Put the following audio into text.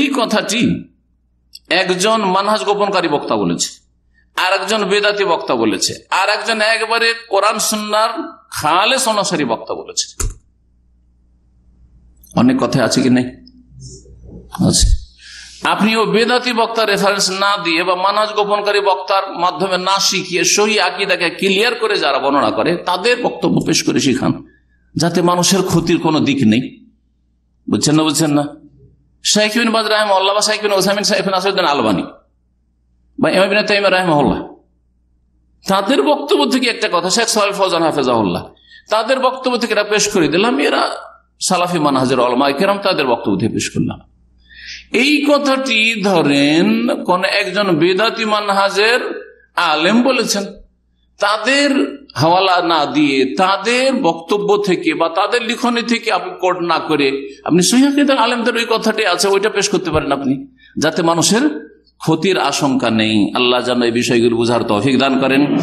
এই কথাটি একজন মানহাজ গোপনকারী বক্তা বলেছে আর একজন বেদাতি বক্তা বলেছে আর একজন একবারে কোরআন সুন্নার খালে সনাসারি বক্তা বলেছে। অনেক কথা আছে কি নেই? আছে। আপনি ও বেদাতি বক্তার রেফারেন্স না দিয়ে বা মানহাজ গোপনকারী বক্তার মাধ্যমে না শিখিয়ে সহি আকিদাকে ক্লিয়ার করে যারা বর্ণনা করে, তাদের বক্তব্য পেশ করে শিখান, যাতে মানুষের ক্ষতির কোনো দিক নেই। বুঝছেন না বুঝছেন না? বাজ বা বা তাদের বক্তব্য থেকে একটা কথা, শেখ সাহেব ফৌজান হাফেজাহুল্লাহ, তাদের বক্তব্য থেকে এটা পেশ করে দিলাম, এরা সালাফি মানহাজের অলমা কেরাম তাদের বক্তব্য থেকে পেশ করলাম। এই কথাটি ধরেন কোন একজন বেদাতি মানহাজের আলেম বলেছেন তাদের হাওয়ালা না দিয়ে, তাদের বক্তব্য থেকে বা তাদের লিখনে থেকে আপনি কোট না করে, আপনি সহিদের আলেমদের ওই কথাটি আছে, ওইটা পেশ করতে পারেন আপনি। যাতে মানুষের ক্ষতির আশঙ্কা নেই। আল্লাহ যেন এই বিষয়গুলো বুঝার তৌফিক দান করেন।